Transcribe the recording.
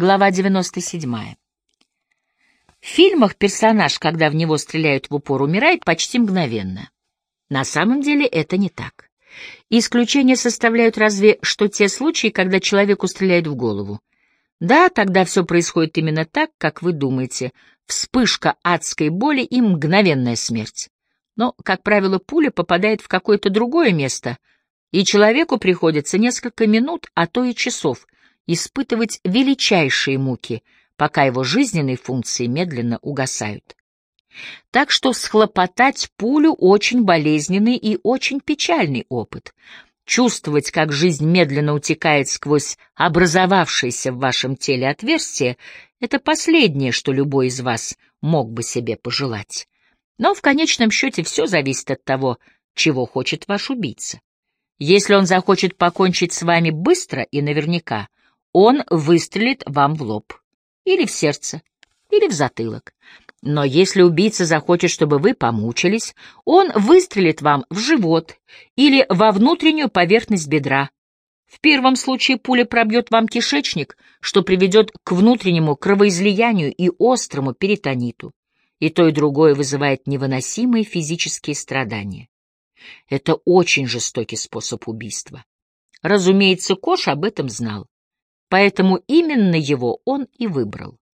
Глава 97. В фильмах персонаж, когда в него стреляют в упор, умирает почти мгновенно. На самом деле это не так. Исключение составляют разве что те случаи, когда человеку стреляют в голову. Да, тогда все происходит именно так, как вы думаете. Вспышка адской боли и мгновенная смерть. Но, как правило, пуля попадает в какое-то другое место, и человеку приходится несколько минут, а то и часов — испытывать величайшие муки, пока его жизненные функции медленно угасают. Так что схлопотать пулю очень болезненный и очень печальный опыт. Чувствовать, как жизнь медленно утекает сквозь образовавшееся в вашем теле отверстие, это последнее, что любой из вас мог бы себе пожелать. Но в конечном счете все зависит от того, чего хочет ваш убийца. Если он захочет покончить с вами быстро и наверняка, он выстрелит вам в лоб, или в сердце, или в затылок. Но если убийца захочет, чтобы вы помучились, он выстрелит вам в живот или во внутреннюю поверхность бедра. В первом случае пуля пробьет вам кишечник, что приведет к внутреннему кровоизлиянию и острому перитониту. И то, и другое вызывает невыносимые физические страдания. Это очень жестокий способ убийства. Разумеется, Кош об этом знал поэтому именно его он и выбрал.